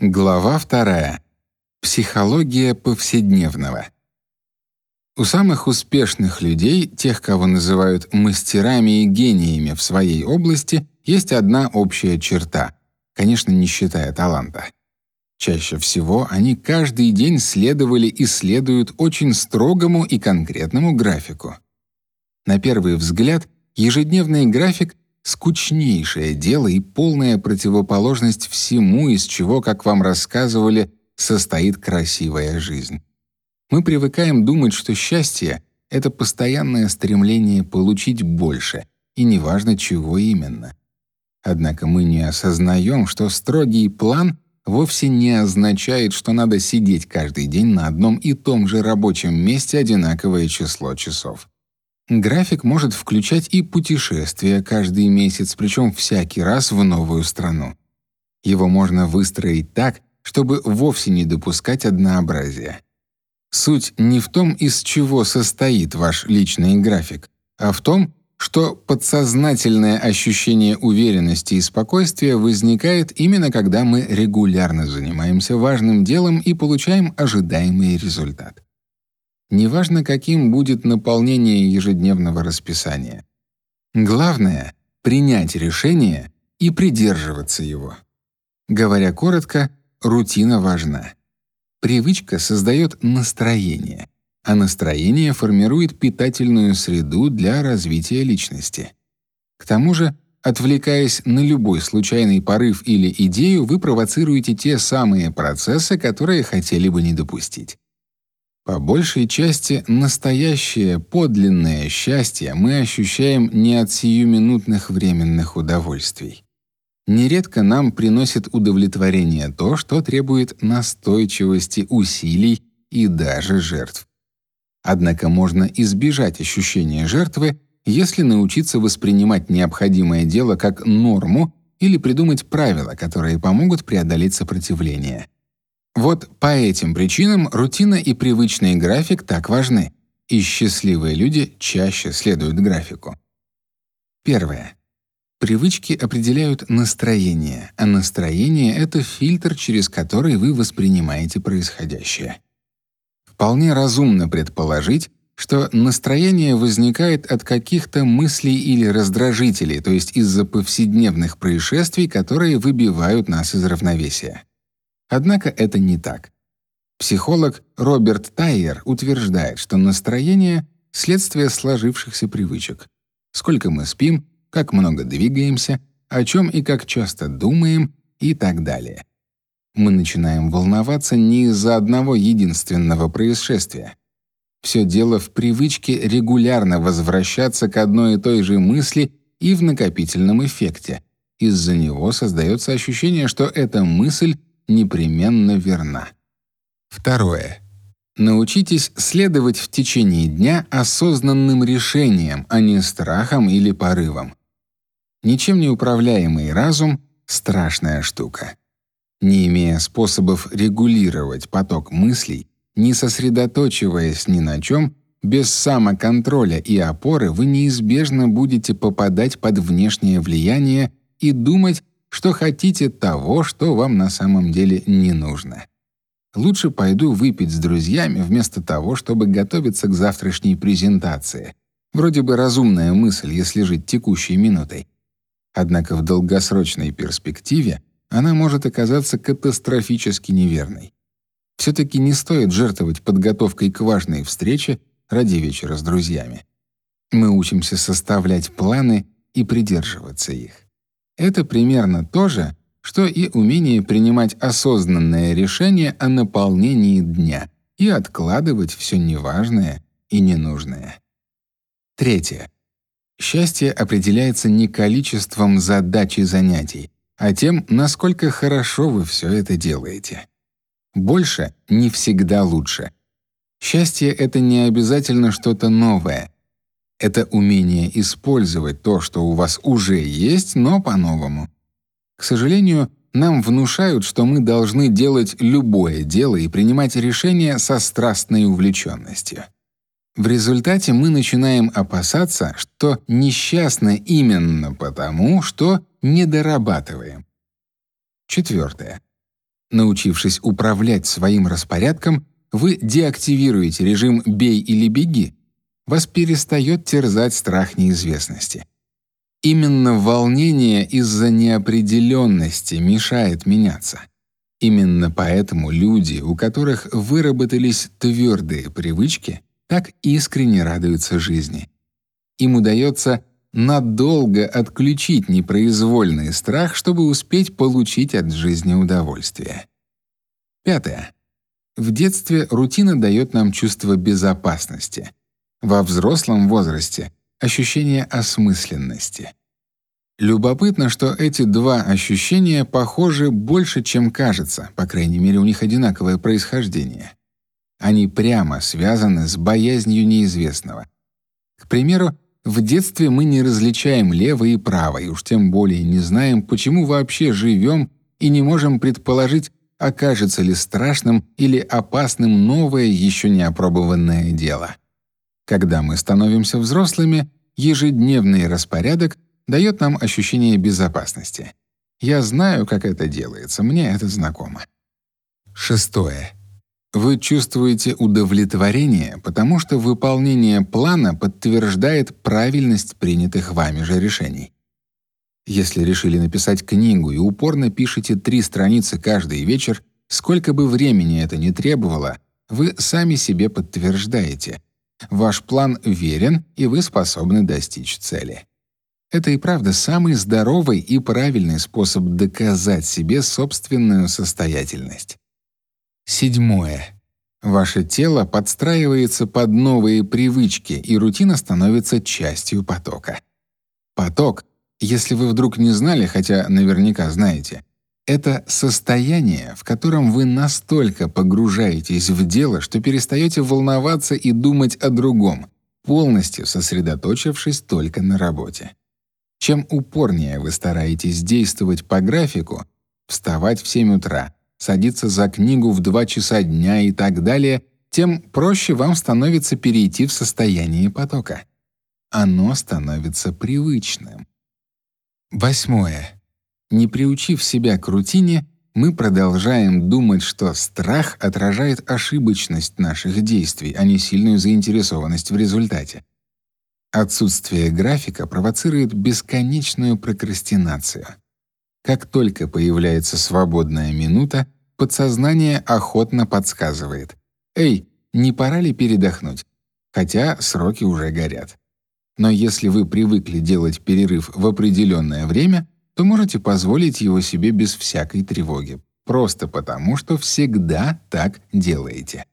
Глава вторая. Психология повседневного. У самых успешных людей, тех, кого называют мастерами и гениями в своей области, есть одна общая черта, конечно, не считая таланта. Чаще всего они каждый день следовали и следуют очень строгому и конкретному графику. На первый взгляд, ежедневный график скучнейшее дело и полная противоположность всему, из чего, как вам рассказывали, состоит красивая жизнь. Мы привыкаем думать, что счастье — это постоянное стремление получить больше, и неважно, чего именно. Однако мы не осознаем, что строгий план вовсе не означает, что надо сидеть каждый день на одном и том же рабочем месте одинаковое число часов. График может включать и путешествия каждый месяц, причем всякий раз в новую страну. Его можно выстроить так, чтобы вовсе не допускать однообразия. Суть не в том, из чего состоит ваш личный график, а в том, что подсознательное ощущение уверенности и спокойствия возникает именно когда мы регулярно занимаемся важным делом и получаем ожидаемый результат. Неважно, каким будет наполнение ежедневного расписания. Главное — принять решение и придерживаться его. Говоря коротко, рутина важна. Привычка создает настроение, а настроение формирует питательную среду для развития личности. К тому же, отвлекаясь на любой случайный порыв или идею, вы провоцируете те самые процессы, которые хотели бы не допустить. По большей части настоящее, подлинное счастье мы ощущаем не от сиюминутных временных удовольствий. Нередко нам приносит удовлетворение то, что требует настойчивости, усилий и даже жертв. Однако можно избежать ощущения жертвы, если научиться воспринимать необходимое дело как норму или придумать правила, которые помогут преодолеть сопротивление. Вот по этим причинам рутина и привычный график так важны, и счастливые люди чаще следуют графику. Первое. Привычки определяют настроение, а настроение — это фильтр, через который вы воспринимаете происходящее. Вполне разумно предположить, что настроение возникает от каких-то мыслей или раздражителей, то есть из-за повседневных происшествий, которые выбивают нас из равновесия. Однако это не так. Психолог Роберт Тайер утверждает, что настроение — следствие сложившихся привычек. Сколько мы спим, как много двигаемся, о чем и как часто думаем и так далее. Мы начинаем волноваться не из-за одного единственного происшествия. Все дело в привычке регулярно возвращаться к одной и той же мысли и в накопительном эффекте. Из-за него создается ощущение, что эта мысль непременно верна. Второе. Научитесь следовать в течение дня осознанным решениям, а не страхам или порывам. Ничем не управляемый разум — страшная штука. Не имея способов регулировать поток мыслей, не сосредоточиваясь ни на чем, без самоконтроля и опоры вы неизбежно будете попадать под внешнее влияние и думать, что хотите того, что вам на самом деле не нужно. Лучше пойду выпить с друзьями вместо того, чтобы готовиться к завтрашней презентации. Вроде бы разумная мысль, если жить текущей минутой. Однако в долгосрочной перспективе она может оказаться катастрофически неверной. Все-таки не стоит жертвовать подготовкой к важной встрече ради вечера с друзьями. Мы учимся составлять планы и придерживаться их. Это примерно то же, что и умение принимать осознанное решение о наполнении дня и откладывать все неважное и ненужное. Третье. Счастье определяется не количеством задач и занятий, а тем, насколько хорошо вы все это делаете. Больше не всегда лучше. Счастье — это не обязательно что-то новое — это умение использовать то, что у вас уже есть, но по-новому. К сожалению, нам внушают, что мы должны делать любое дело и принимать решения со страстной увлеченностью. В результате мы начинаем опасаться, что несчастны именно потому, что не дорабатываем. Четвертое. Научившись управлять своим распорядком, вы деактивируете режим «бей или беги», вас перестает терзать страх неизвестности. Именно волнение из-за неопределенности мешает меняться. Именно поэтому люди, у которых выработались твердые привычки, так искренне радуются жизни. Им удается надолго отключить непроизвольный страх, чтобы успеть получить от жизни удовольствие. Пятое. В детстве рутина дает нам чувство безопасности. Во взрослом возрасте ощущение осмысленности. Любопытно, что эти два ощущения похожи больше, чем кажется, по крайней мере, у них одинаковое происхождение. Они прямо связаны с боязнью неизвестного. К примеру, в детстве мы не различаем лево и право, и уж тем более не знаем, почему вообще живем и не можем предположить, окажется ли страшным или опасным новое, еще не опробованное дело. Когда мы становимся взрослыми, ежедневный распорядок дает нам ощущение безопасности. Я знаю, как это делается, мне это знакомо. Шестое. Вы чувствуете удовлетворение, потому что выполнение плана подтверждает правильность принятых вами же решений. Если решили написать книгу и упорно пишете три страницы каждый вечер, сколько бы времени это ни требовало, вы сами себе подтверждаете. Ваш план верен, и вы способны достичь цели. Это и правда самый здоровый и правильный способ доказать себе собственную состоятельность. Седьмое. Ваше тело подстраивается под новые привычки, и рутина становится частью потока. Поток если вы вдруг не знали, хотя наверняка знаете, это состояние, в котором вы настолько погружаетесь в дело, что перестаете волноваться и думать о другом, полностью сосредоточившись только на работе. Чем упорнее вы стараетесь действовать по графику, вставать в 7 утра, садиться за книгу в 2 часа дня и так далее, тем проще вам становится перейти в состояние потока. Оно становится привычным. Восьмое. Не приучив себя к рутине, мы продолжаем думать, что страх отражает ошибочность наших действий, а не сильную заинтересованность в результате. Отсутствие графика провоцирует бесконечную прокрастинацию. Как только появляется свободная минута, подсознание охотно подсказывает: "Эй, не пора ли передохнуть?" Хотя сроки уже горят. Но если вы привыкли делать перерыв в определенное время, то можете позволить его себе без всякой тревоги, просто потому что всегда так делаете.